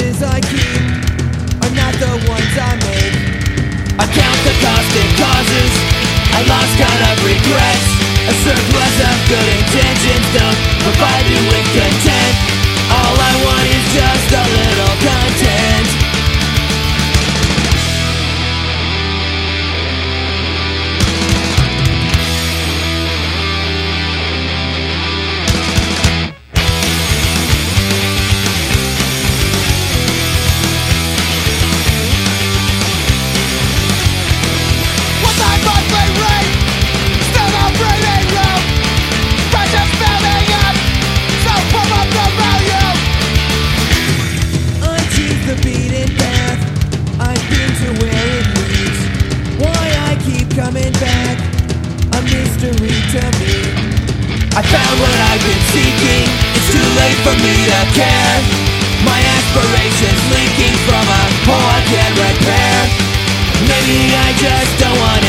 promises I keep are not the ones I make. I count the cost and causes. I lost count of regrets. A surplus of good intentions don't provide me with content. Coming back, a mystery to me. I found what I've been seeking. It's too late for me to care. My aspirations leaking from a hole I can't repair. Maybe I just don't want